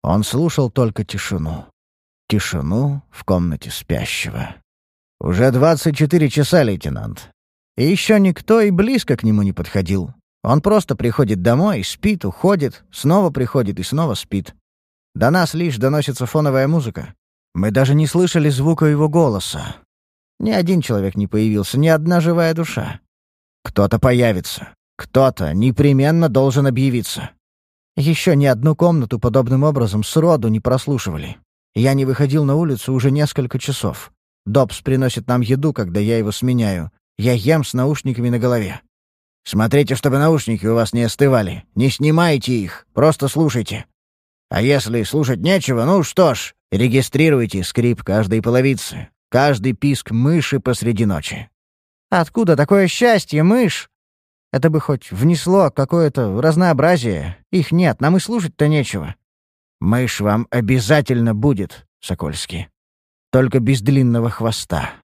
Он слушал только тишину. Тишину в комнате спящего. «Уже двадцать четыре часа, лейтенант. И еще никто и близко к нему не подходил. Он просто приходит домой, спит, уходит, снова приходит и снова спит. До нас лишь доносится фоновая музыка. Мы даже не слышали звука его голоса. Ни один человек не появился, ни одна живая душа. Кто-то появится. Кто-то непременно должен объявиться. Еще ни одну комнату подобным образом сроду не прослушивали. Я не выходил на улицу уже несколько часов. Добс приносит нам еду, когда я его сменяю. Я ем с наушниками на голове. Смотрите, чтобы наушники у вас не остывали. Не снимайте их, просто слушайте. А если слушать нечего, ну что ж, регистрируйте скрип каждой половицы, каждый писк мыши посреди ночи. Откуда такое счастье, мышь? Это бы хоть внесло какое-то разнообразие. Их нет, нам и слушать-то нечего. Мышь вам обязательно будет, Сокольский. Только без длинного хвоста.